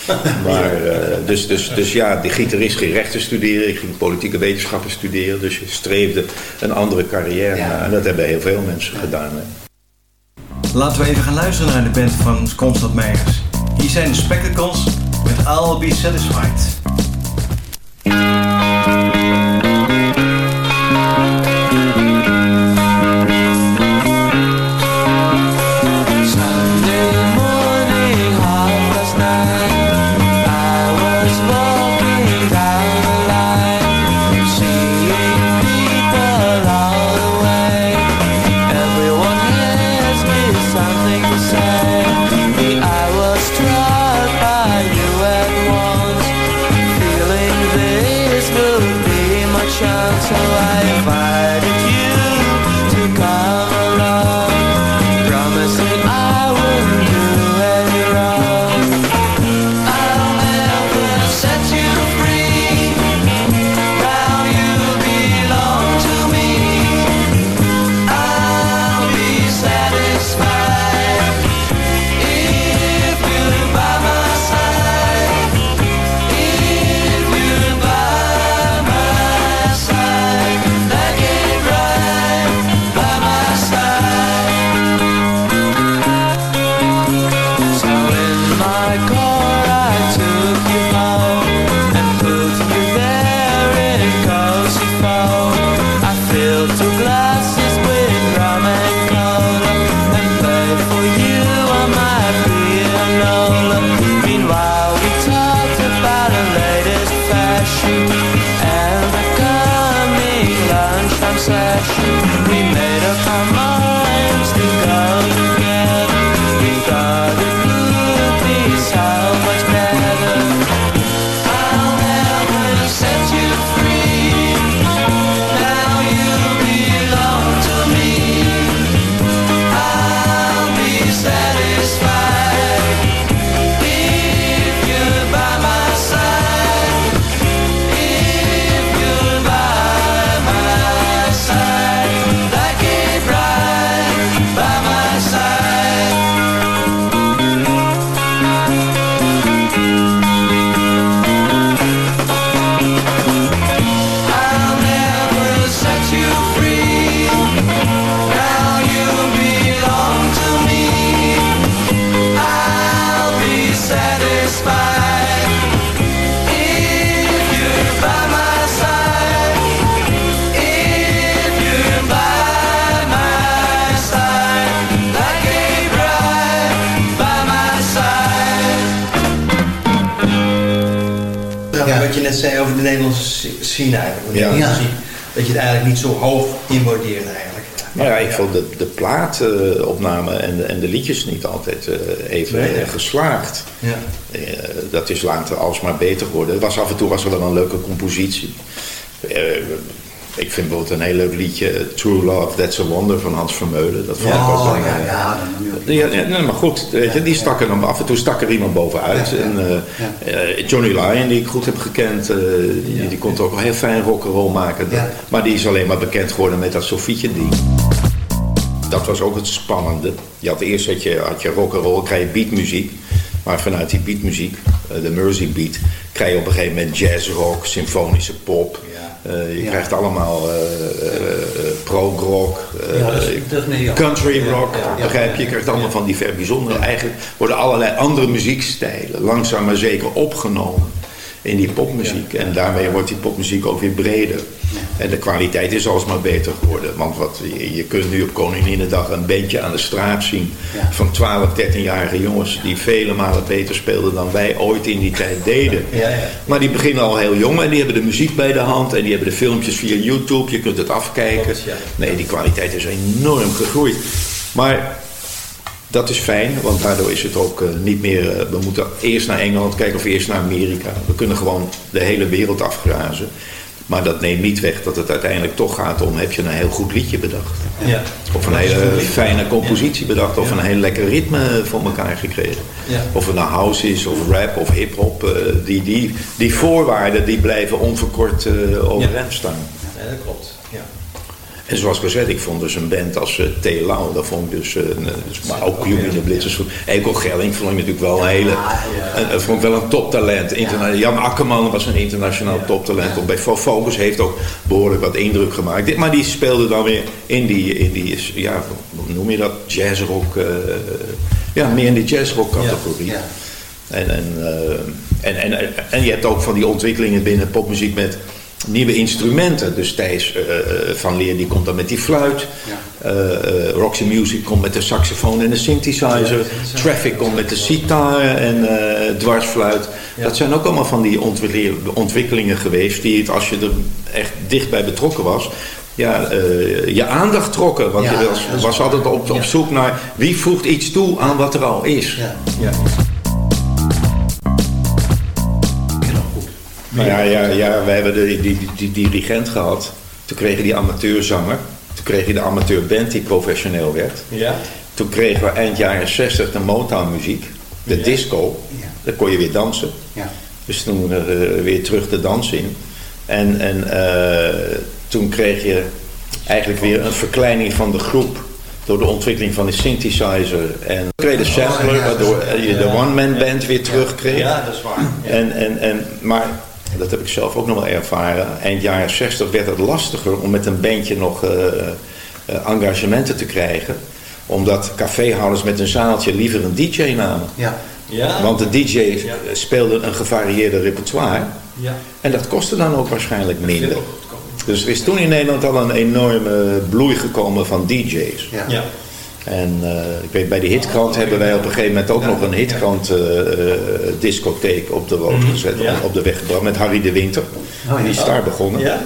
Maar, eh, dus, dus, dus ja, die gitarist ging rechten studeren. Ik ging politieke wetenschappen studeren. Dus je streefde een andere carrière na. En dat hebben heel veel mensen gedaan. Hè. Laten we even gaan luisteren naar de band van Constant Meijers. Zijn Spectacles met I'll Be Satisfied. Scene eigenlijk. de Ja. Muziek, Dat je het eigenlijk niet zo hoog inwaardeert eigenlijk. Ja, ik vond de, de plaatopname en, de- en de liedjes niet altijd eh, even Nee, eh, geslaagd. Ja. Eh, dat is later alsmaar beter geworden. Er was af en toe was er wel een leuke compositie. Ik vind bijvoorbeeld een heel leuk liedje, eh, True Love, That's a Wonder van Hans Vermeulen. Dat vond ik ook wel, ja, eh, ja, ja, ja, nee, maar goed, weet je, die stak er dan af en toe stak er iemand bovenuit. En, eh, Johnny Lyon, die ik goed heb gekend, die, die kon toch wel heel fijn rock'n'roll maken. Maar die is alleen maar bekend geworden met dat Sofietje ding. Dat was ook het spannende. Je had eerst had je, had je rock'n'roll, krijg je beatmuziek. Maar vanuit die beatmuziek, de Mersey beat, krijg je op een gegeven moment jazzrock, symfonische pop. Eh, je Ja. krijgt allemaal eh, eh, eh, Ja, niet- country ja, rock, ja, ja, begrijp je? Je ja. krijgt allemaal van die ver bijzondere. Eigenlijk worden allerlei andere muziekstijlen langzaam maar zeker opgenomen in die popmuziek. En daarmee wordt die popmuziek ook weer breder. En de kwaliteit is alsmaar beter geworden. Want wat, je, je kunt nu op Koninginnedag een bandje aan de straat zien Ja. van 12, 13-jarige jongens die vele malen beter speelden dan wij ooit in die tijd deden. Ja, ja. Maar die beginnen al heel jong en die hebben de muziek bij de hand en die hebben de filmpjes via YouTube. Je kunt het afkijken. Nee, die kwaliteit is enorm gegroeid. Maar dat is fijn, want daardoor is het ook eh, niet meer. eh, we moeten eerst naar Engeland kijken of eerst naar Amerika. We kunnen gewoon de hele wereld afgrazen. Maar dat neemt niet weg dat het uiteindelijk toch gaat om: heb je een heel goed liedje bedacht? Ja. Of een hele fijne compositie bedacht, of een heel lekker ritme voor elkaar gekregen. Of het nou house is, of rap, of hip-hop. eh, die, die, die voorwaarden die blijven onverkort eh overeind staan. Ja, dat klopt. En zoals gezegd, ik vond dus een band als uh, T. Lau, dat vond ik dus, uh, dus maar ook Jumi de Blitzers. Eko Gelling vond ik natuurlijk wel een hele, een, een, vond ik wel een toptalent. Interna Jan Akkerman was een internationaal toptalent. Op bij Focus heeft ook behoorlijk wat indruk gemaakt. Dit, maar die speelde dan weer in die, in die ja, hoe noem je dat, jazzrock, uh, ja, meer in de jazzrock categorie. En, en, en, en, en je hebt ook van die ontwikkelingen binnen popmuziek met nieuwe instrumenten. Dus Thijs uh, van Leer die komt dan met die fluit. Ja. Uh, Roxy Music komt met de saxofoon en de synthesizer. Ja, Traffic komt met de sitar en dwarsfluit. Ja. Dat zijn ook allemaal van die ontwikkelingen geweest... die als je er echt dichtbij betrokken was... Ja, je aandacht trokken. Want je was, was altijd op, op zoek naar wie voegt iets toe aan wat er al is. Ja. Nou ja, ja, ja, we hebben de, die, die, die dirigent gehad. Toen kregen die amateurzanger. Toen kreeg je de amateurband die professioneel werd. Ja. Toen kregen we eind jaren 60 de Motown muziek. De Ja. disco. Ja. Daar kon je weer dansen. Ja. Dus toen eh, weer terug de dans in. En, en eh, toen kreeg je eigenlijk weer een verkleining van de groep. Door de ontwikkeling van de synthesizer. En toen kreeg de sampler, waardoor je de one-man band weer terugkreeg. Ja, dat is waar. En, en, en, maar dat heb ik zelf ook nog wel ervaren. Eind jaren 60 werd het lastiger om met een bandje nog eh, eh, engagementen te krijgen. Omdat caféhouders met een zaaltje liever een DJ namen. Ja. Ja. Want de DJ speelde een gevarieerde repertoire. Ja. En dat kostte dan ook waarschijnlijk minder. Dus er is toen in Nederland al een enorme bloei gekomen van DJ's. Ja. ja. En uh, ik weet, bij de hitkrant hebben wij op een gegeven moment ook nog een hitkrant uh, uh, discotheek op de rood gezet, Ja. op, de weg gebracht met Harry de Winter. Oh, ja. Die is daar begonnen. Ja?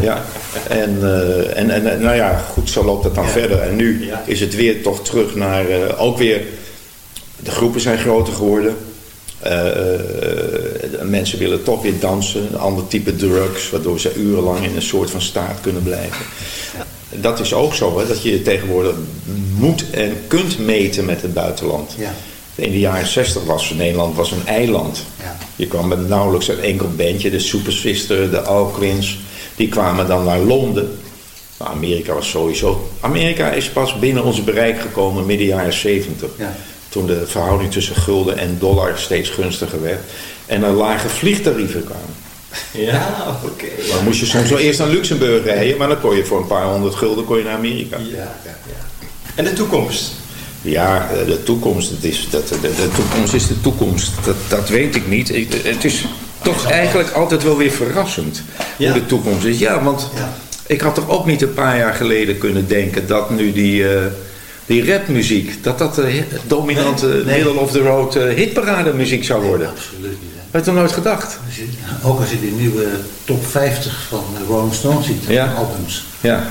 ja. En, uh, en, en nou ja, goed, zo loopt het dan verder. En nu is het weer toch terug naar, ook weer, de groepen zijn groter geworden. Uh, mensen willen toch weer dansen, een ander type drugs, waardoor ze urenlang in een soort van staat kunnen blijven. Dat is ook zo, hè, dat je tegenwoordig moet en kunt meten met het buitenland. Ja. In de jaren 60 was Nederland was een eiland. Ja. Je kwam met nauwelijks een enkel bandje, de Super Sister, de Alquins, die kwamen dan naar Londen. Amerika was sowieso. Amerika is pas binnen ons bereik gekomen midden jaren 70. Ja. Toen de verhouding tussen gulden en dollar steeds gunstiger werd. En er lage vliegtarieven kwamen. Ja, oké. Dan moest je soms wel eerst naar Luxemburg rijden, maar dan kon je voor een paar honderd gulden kon je naar Amerika. Ja, ja, ja. En de toekomst? Ja, eh, de toekomst, het is, dat, de, de toekomst is de toekomst. Dat, dat weet ik niet. Ik- Het is toch eigenlijk altijd wel weer verrassend Ja. hoe de toekomst is. Ja, want Ja. ik had toch ook niet een paar jaar geleden kunnen denken dat nu die, eh, die rapmuziek, dat dat de hi- dominante Nee, nee. middle of the road eh, hitparade muziek zou worden. Absoluut niet. Had je nooit gedacht? Ook als je die nieuwe top 50 van de Rolling Stones ziet, Ja. albums. Ja.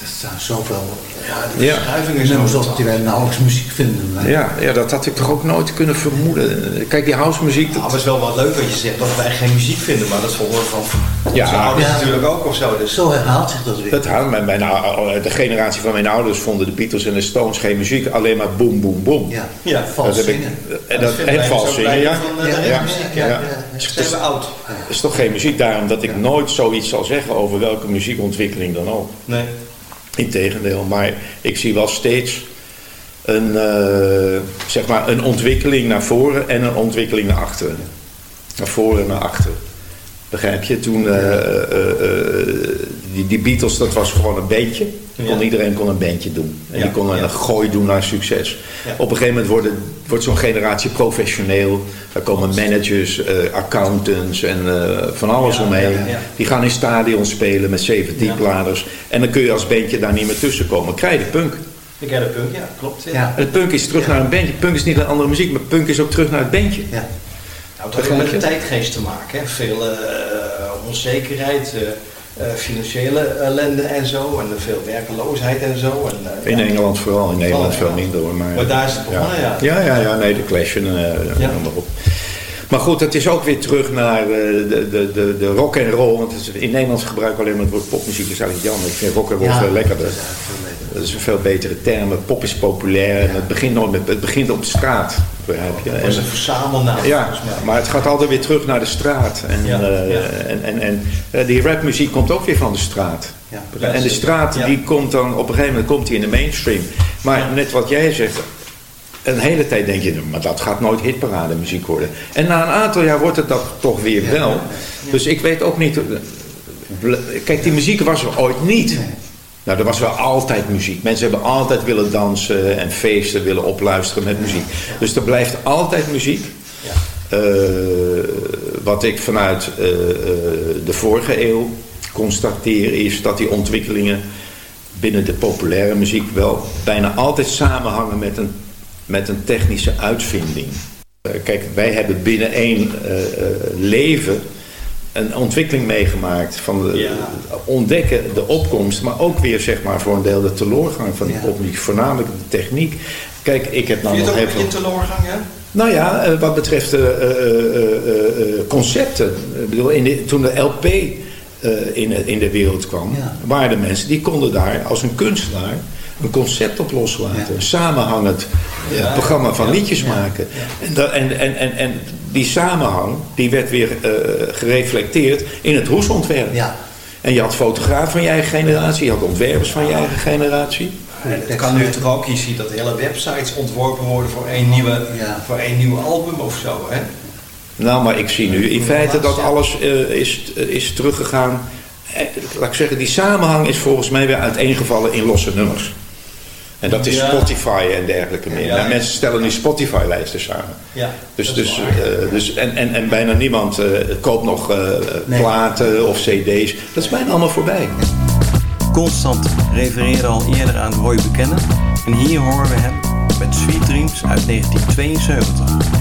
Ja, er staan zoveel ja, Ja. Schuiving is nummers zo op die wij nauwelijks muziek vinden. Maar Ja, ja, dat had ik toch ook nooit kunnen vermoeden. Kijk, die housemuziek, Nou, maar dat, het is wel wat leuk wat je zegt, dat wij geen muziek vinden, maar dat vonden we van Ja. onze ouders Ja. natuurlijk ook of zo. Dus. Zo herhaalt zich dat weer. Dat houdt mijn, mijn, de generatie van mijn ouders vonden de Beatles en de Stones geen muziek, alleen maar boom, boom, boom. Ja, Ja, vals dat ik, zingen. en dat, en vals dus zingen, ja. Van, eh, de ja. ja. ja. Ze zijn we oud. Dat is toch geen muziek, daarom dat ik nooit zoiets zal zeggen over welke muziekontwikkeling dan ook. Nee. Integendeel, maar ik zie wel steeds een, eh, zeg maar een ontwikkeling naar voren en een ontwikkeling naar achteren. Naar voren en naar achteren. Begrijp je? Toen eh, eh, eh, die, die Beatles, dat was gewoon een bandje. Kon. Iedereen kon een bandje doen. En Ja, die kon ja. een gooi doen naar succes. Ja. Op een gegeven moment worden, wordt zo'n generatie professioneel. Daar komen managers, eh, accountants en eh, van alles Ja, omheen. ja, ja. Die gaan in stadions spelen met zeven Ja. diepladers. En dan kun je als bandje daar niet meer tussen komen. Krijg je de punk. Ik ken de punk, ja, klopt. Ja. Ja. En het punk is terug naar een bandje. Punk is niet een andere muziek, maar punk is ook terug naar het bandje. Ja. Nou, het heeft ook met de tijdgeest te maken. Hè. Veel eh, onzekerheid, eh, eh, financiële ellende en zo. En veel werkeloosheid en zo. En, In ja. Engeland vooral, in Nederland veel minder hoor. Maar, Maar daar is het begonnen, ja. Ja, ja, ja, nee, de Clash en eh, Ja. noem maar op. Maar goed, het is ook weer terug naar eh, de, de, de, de rock en roll. Want het is, in Nederland gebruiken we alleen maar het woord popmuziek. Dat is eigenlijk jammer. Ik vind rock en roll veel lekkerder. dat is veel. Dat is een veel betere term. Pop is populair en het begint, nooit met, het begint op de straat. Begrijp je? Dat is En- een verzamelnaam. ja, maar het gaat altijd weer terug naar de straat. En, Ja, eh, en, en, en eh, die rapmuziek komt ook weer van de straat. Ja. En de straat die komt dan, op een gegeven moment komt hij in de mainstream. Maar net wat jij zegt, een hele tijd denk je, maar dat gaat nooit hitparade muziek worden. En na een aantal jaar wordt het dat toch weer wel. Dus ik weet ook niet, bl- kijk die muziek was er ooit niet. Nou, er was wel altijd muziek. Mensen hebben altijd willen dansen en feesten willen opluisteren met muziek. Dus er blijft altijd muziek. Eh, wat ik vanuit eh, eh, de vorige eeuw constateer is dat die ontwikkelingen binnen de populaire muziek wel bijna altijd samenhangen met een, met een technische uitvinding. Eh, kijk, wij hebben binnen één eh, eh, leven een ontwikkeling meegemaakt van de, ontdekken de opkomst, maar ook weer zeg maar voor een deel de teleurgang van die popmuziek, voornamelijk de techniek. Kijk, ik heb nou nog het ook een even... teleurgang, hè? Nou ja, wat betreft concepten. Ik bedoel, in de, toen de LP in, in de wereld kwam, waren er mensen die konden daar als een kunstenaar een concept op loslaten. Een samenhangend eh, Ja. programma van Ja. liedjes maken. En, dat, en, en, en, en die samenhang die werd weer eh, gereflecteerd in het hoesontwerp. En je had fotografen van je eigen generatie, je had ontwerpers van je eigen generatie. En het kan nu toch ook, je ziet dat hele websites ontworpen worden voor één, nieuwe, voor één nieuw album of zo, hè? Nou, maar ik zie nu in feite dat alles eh, is, eh, is teruggegaan. Eh, laat ik zeggen, die samenhang is volgens mij weer uiteengevallen in losse nummers. En dat is Ja. Spotify en dergelijke meer. Ja. Nou, mensen stellen nu Spotify-lijsten samen. Ja, Dus, dus, eh, dus, en, en, en bijna niemand eh, koopt nog eh, platen of cd's. Dat is bijna allemaal voorbij. Constant refereerde al eerder aan Roy Buchanan. En hier horen we hem met Sweet Dreams uit 1972.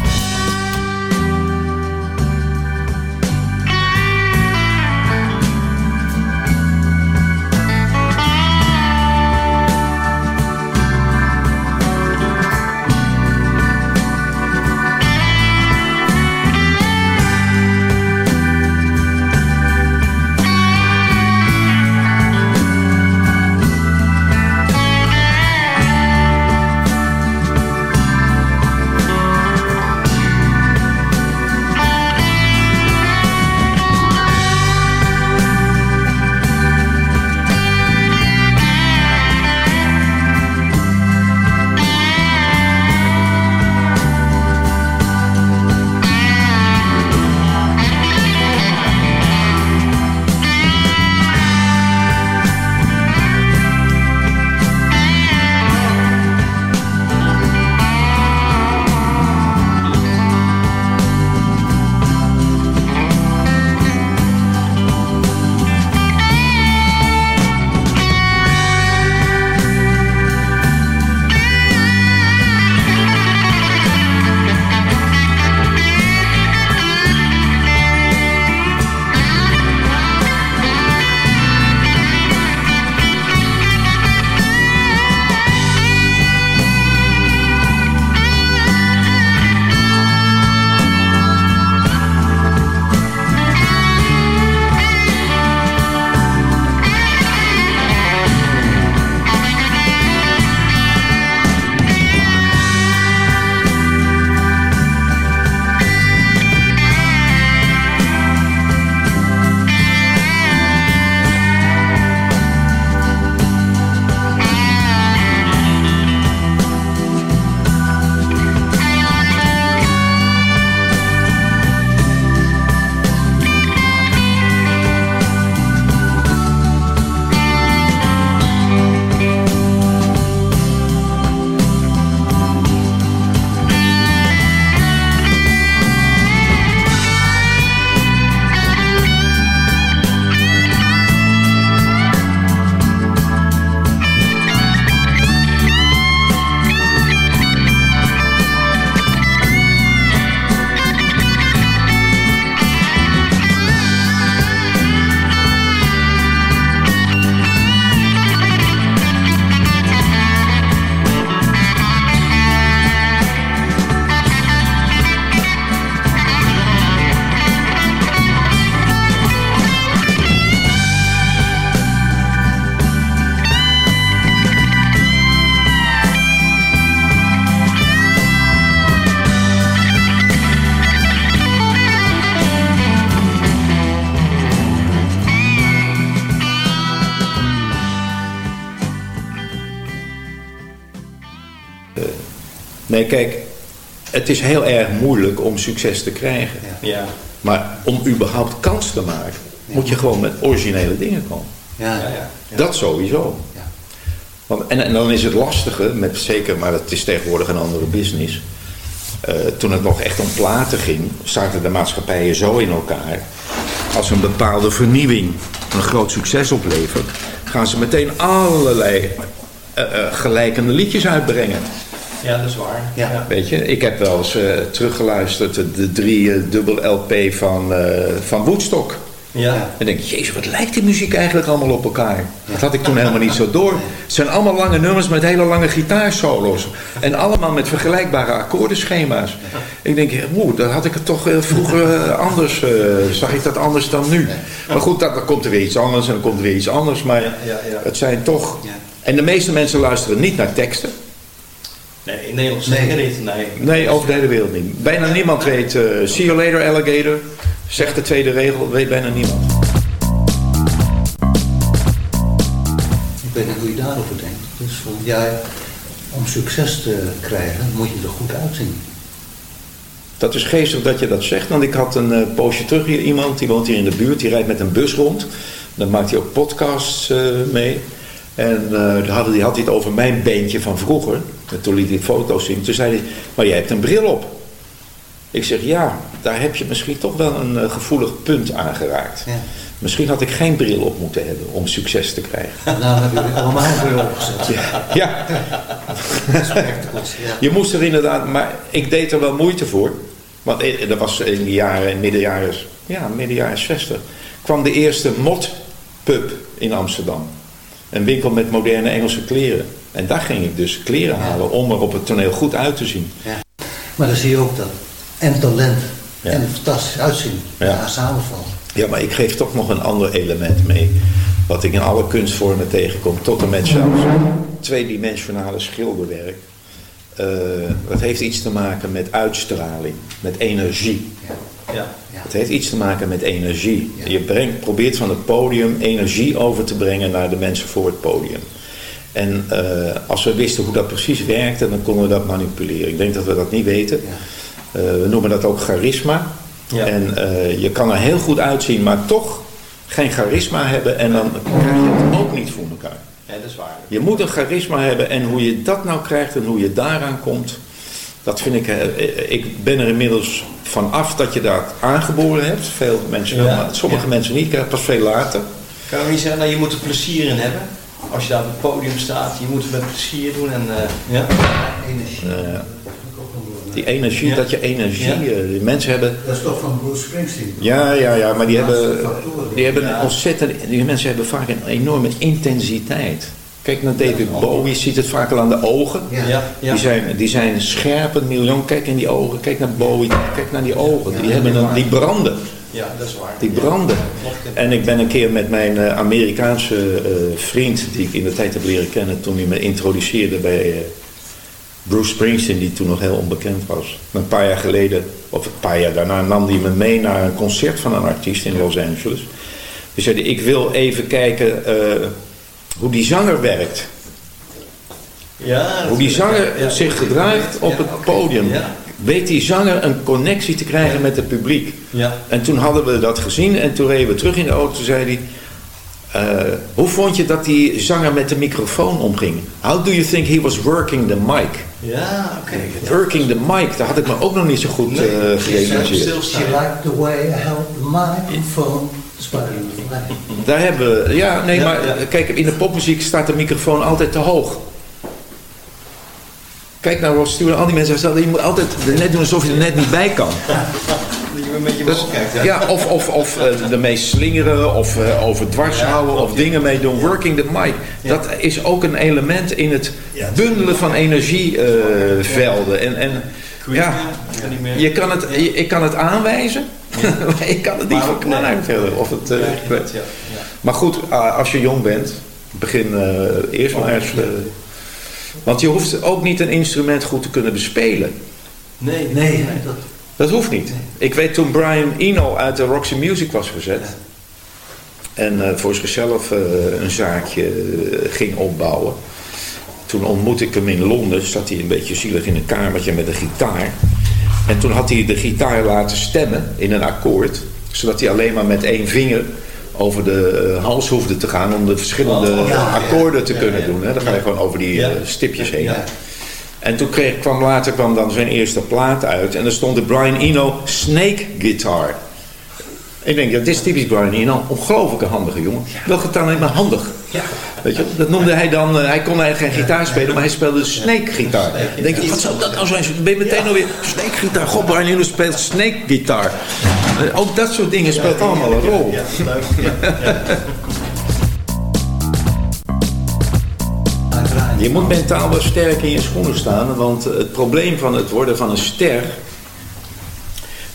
Kijk, het is heel erg moeilijk om succes te krijgen. Ja. Maar om überhaupt kans te maken, moet je gewoon met originele dingen komen. Ja, Ja, ja. Dat sowieso. Want, en, en dan is het lastige, met, zeker, maar het is tegenwoordig een andere business. Eh, toen het nog echt om platen ging, zaten de maatschappijen zo in elkaar. Als een bepaalde vernieuwing een groot succes oplevert, gaan ze meteen allerlei eh, eh, gelijkende liedjes uitbrengen. Ja, dat is waar. Ja. Weet je, ik heb wel eens eh, teruggeluisterd de, de drie eh, dubbel LP van, eh, van Woodstock. Ja. En denk ik, jezus, wat lijkt die muziek eigenlijk allemaal op elkaar? Dat had ik toen helemaal niet zo door. Het zijn allemaal lange nummers met hele lange gitaarsolo's. En allemaal met vergelijkbare akkoordenschema's. Ik denk, oeh, dat had ik het toch eh, vroeger eh, anders, eh, zag ik dat anders dan nu. Maar goed, dan, dan komt er weer iets anders en dan komt er weer iets anders. Maar ja, ja. het zijn toch... En de meeste mensen luisteren niet naar teksten. Nee, in Nederland zeker niet. Nee. Nee, over de hele wereld niet. Bijna niemand weet, eh, see you later alligator, zegt de tweede regel, weet bijna niemand. Ik weet niet hoe je daarover denkt. Dus van, ja, om succes te krijgen moet je er goed uitzien. Dat is geestig dat je dat zegt, want ik had een eh, poosje terug hier iemand, die woont hier in de buurt, die rijdt met een bus rond. Dan maakt hij ook podcasts eh, mee. En hadden, die had het over mijn beentje van vroeger. En toen liet hij foto's zien. Toen zei hij, maar jij hebt een bril op. Ik zeg, ja, daar heb je misschien toch wel een eh, gevoelig punt aangeraakt. Misschien had ik geen bril op moeten hebben om succes te krijgen. Nou, heb je allemaal een bril opgezet. Ja. Ja. Je moest er inderdaad, maar ik deed er wel moeite voor. Want eh, dat was in de jaren, midden jaren, ja, midden jaren 60, kwam de eerste mot-pub in Amsterdam. Een winkel met moderne Engelse kleren. En daar ging ik dus kleren halen om er op het toneel goed uit te zien. Maar dan zie je ook dat en talent en fantastisch uitzien Ja. ja. samenvallen. Ja, maar ik geef toch nog een ander element mee. Wat ik in alle kunstvormen tegenkom, tot en met zelfs tweedimensionale schilderwerk. Eh, dat heeft iets te maken met uitstraling, met energie. Ja. Het heeft iets te maken met energie. Je brengt, probeert van het podium energie over te brengen naar de mensen voor het podium. En eh, als we wisten hoe dat precies werkte, dan konden we dat manipuleren. Ik denk dat we dat niet weten. Eh, we noemen dat ook charisma. Ja. En eh, je kan er heel goed uitzien, maar toch geen charisma hebben en dan krijg je het ook niet voor elkaar. Ja, dat is waar. Je moet een charisma hebben en hoe je dat nou krijgt en hoe je daaraan komt, dat vind ik, eh, ik ben er inmiddels van af dat je dat aangeboren hebt. Veel mensen wel, Ja. maar sommige mensen niet, ik krijg het pas veel later. Kan je niet zeggen, nou, je moet er plezier in hebben. Als je daar op het podium staat, je moet het met plezier doen. En, eh, ja. Eh, die energie, Ja. dat je energie, Ja. die mensen hebben, Dat is toch van Bruce Springsteen? ja, ja, ja, maar die hebben, die hebben een ontzettend, die mensen hebben vaak een enorme intensiteit. Kijk naar David Bowie, je ziet het vaak al aan de ogen. Ja. Die, zijn, die zijn scherp, een miljoen. Kijk in die ogen, kijk naar Bowie, kijk naar die ogen. Die, hebben een, die branden. ja, dat is waar. Die branden. En ik ben een keer met mijn eh, Amerikaanse eh, vriend, die ik in de tijd heb leren kennen toen hij me introduceerde bij eh, Bruce Springsteen, die toen nog heel onbekend was. Een paar jaar geleden, of een paar jaar daarna, nam hij me mee naar een concert van een artiest in Los Angeles. Hij zei, ik wil even kijken eh, hoe die zanger werkt. Ja, Hoe die zanger Ja, ja. zich gedraagt op het podium. Ja. Weet die zanger een connectie te krijgen met het publiek. Ja. En toen hadden we dat gezien en toen reden we terug in de auto. Toen zei hij, eh, hoe vond je dat die zanger met de microfoon omging? How do you think he was working the mic? Ja, oké. Working the mic, daar had ik me ook nog niet zo goed Nee, eh gerealiseerd. She liked the way I held the microphone. Flag. Daar hebben we, ja, nee, Ja, maar ja. eh, kijk, in de popmuziek staat de microfoon altijd te hoog. Kijk naar Ross Stewart, al die mensen zeggen, je moet altijd net doen alsof je er net niet bij kan. Dat je een beetje Dus, kijkt. ja, of, of, of eh, ermee slingeren, of eh, over dwars houden, of dingen mee doen. Working the mic. Dat is ook een element in het bundelen van energievelden. en, en ja, je kan het, ik kan het aanwijzen, ik kan het niet verklaren verder. Of het, eh, Nee, ik weet- ja, ja. Maar goed, ah, als je jong bent, begin eh, eerst maar eens... eh, want je hoeft ook niet een instrument goed te kunnen bespelen. Nee, Nee, dat, Dat hoeft niet. Ik weet toen Brian Eno uit de Roxy Music was gezet. En eh, voor zichzelf eh, een zaakje eh, ging opbouwen. toen ontmoette ik hem in Londen. Zat hij een beetje zielig in een kamertje met een gitaar. En toen had hij de gitaar laten stemmen in een akkoord. Zodat hij alleen maar met één vinger over de eh, hals hoefde te gaan om de verschillende Oh, ja, akkoorden te Ja, kunnen ja. doen. Hè? Dan ga je gewoon over die eh, stipjes heen. En toen kreeg, kwam later kwam dan zijn eerste plaat uit. En er stond de Brian Eno Snake Guitar. Ik denk, dit is typisch Brian Eno. Ongelooflijke handige jongen. Welke taal maar handig. Weet je, dat noemde hij dan, eh, hij kon eigenlijk geen gitaar spelen, maar hij speelde snake gitaar. Dan denk je, wat zou dat nou zijn? Ben je meteen alweer snake gitaar. God, Brian Eno speelt snake gitaar. Eh, Ook dat soort dingen speelt allemaal een rol. Je moet mentaal wel sterk in je schoenen staan, want het probleem van het worden van een ster,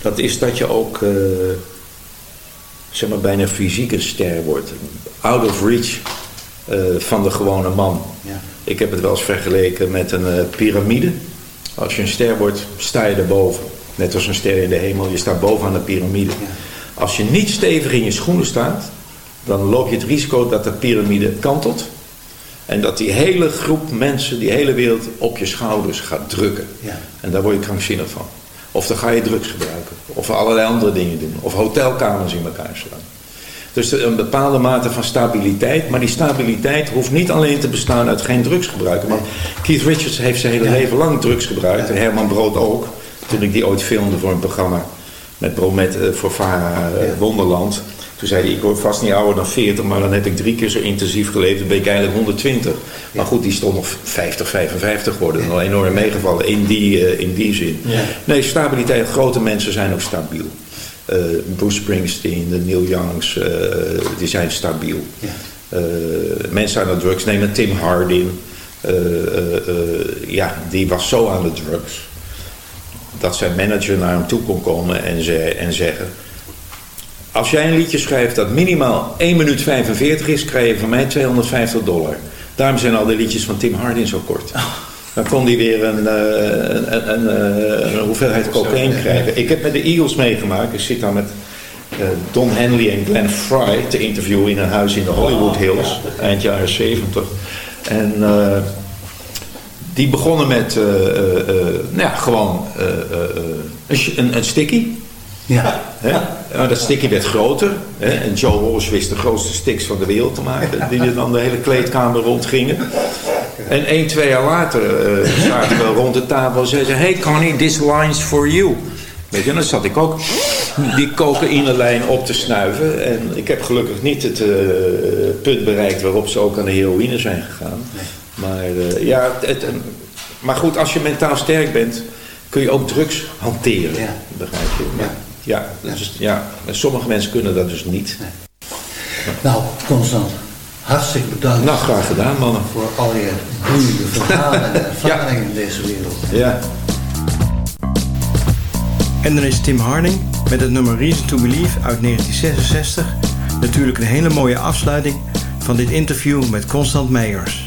dat is dat je ook, eh, zeg maar, bijna fysiek een ster wordt. Out of reach van de gewone man. Ik heb het wel eens vergeleken met een eh, piramide. Als je een ster wordt, sta je erboven. Net als een ster in de hemel, je staat bovenaan de piramide. Als je niet stevig in je schoenen staat, dan loop je het risico dat de piramide kantelt. En dat die hele groep mensen, die hele wereld op je schouders gaat drukken. Ja. En daar word je krankzinnig van. Of dan ga je drugs gebruiken. Of allerlei andere dingen doen. Of hotelkamers in elkaar slaan. Dus een bepaalde mate van stabiliteit. Maar die stabiliteit hoeft niet alleen te bestaan uit geen drugs gebruiken. Want Keith Richards heeft zijn hele leven lang drugs gebruikt. En Herman Brood ook. Toen ik die ooit filmde voor een programma. Met Bromet eh, voor Vara eh, Wonderland. Toen zei hij, ik word vast niet ouder dan 40, maar dan heb ik drie keer zo intensief geleefd. Dan ben ik eigenlijk 120. Maar goed, die stond nog 50, 55 geworden. Al enorm meegevallen in die, eh, in die zin. Ja. Nee, stabiliteit. Grote mensen zijn ook stabiel. Eh, Bruce Springsteen, de Neil Youngs, eh, die zijn stabiel. Eh, mensen aan de drugs nemen Tim Hardin. ja, die was zo aan de drugs. Dat zijn manager naar hem toe kon komen en, ze, en zeggen... Als jij een liedje schrijft dat minimaal 1 minuut 45 is, krijg je van mij 250 dollar. Daarom zijn al die liedjes van Tim Hardin zo kort. Dan kon hij weer een, eh, een, een, een, een hoeveelheid cocaïne krijgen. Ik heb met de Eagles meegemaakt. Ik zit daar met eh, Don Henley en Glenn Fry te interviewen in een huis in de Hollywood Hills. Eind jaren 70. En eh, die begonnen met eh, eh, eh, nou ja, gewoon eh, eh, eh, een, een sticky. Ja. Hè? Nou, dat sticky werd groter. Hè? En Joe Walsh wist de grootste sticks van de wereld te maken. Die er dan de hele kleedkamer rondgingen. En één, twee jaar later eh, zaten we rond de tafel en zeiden ze... Hey Connie, this line's for you. Weet je, en dan zat ik ook die cocaïnelijn op te snuiven. En ik heb gelukkig niet het eh, punt bereikt waarop ze ook aan de heroïne zijn gegaan. Maar, eh, ja, het, maar goed, als je mentaal sterk bent, kun je ook drugs hanteren. Begrijp je? Maar, ja, dus, ja, sommige mensen kunnen dat dus niet. Nou, Constant, hartstikke bedankt. Nou, graag gedaan, mannen. Voor al je boeiende verhalen en ervaringen in deze wereld. Ja. En dan is Tim Harding met het nummer Reason to Believe uit 1966 natuurlijk een hele mooie afsluiting van dit interview met Constant Meijers.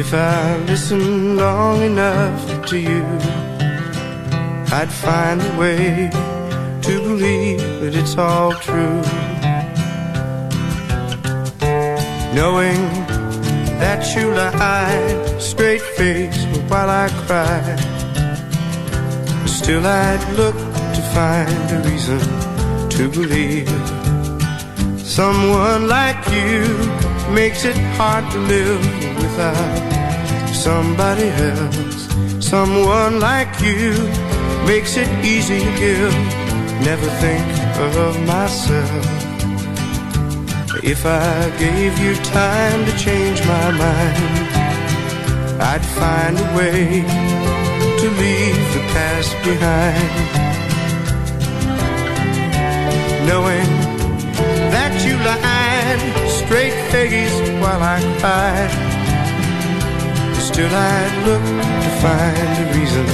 If I listened long enough to you, I'd find a way to believe that it's all true. Knowing that you lied straight faced while I cried, still I'd look to find a reason to believe. Someone like you makes it hard to live without somebody else. Someone like you makes it easy to give. Never think of myself. If I gave you time to change my mind, I'd find a way to leave the past behind. Knowing that you lied straight faced while I cried. Still, I'd look to find a reason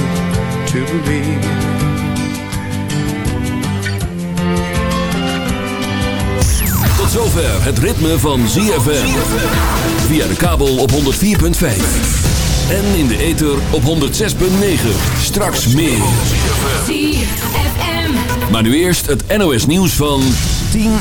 to believe. Tot zover het ritme van ZFM. Via de kabel op 104.5. En in de ether op 106.9. Straks meer. Maar nu eerst het NOS nieuws van 10 uur.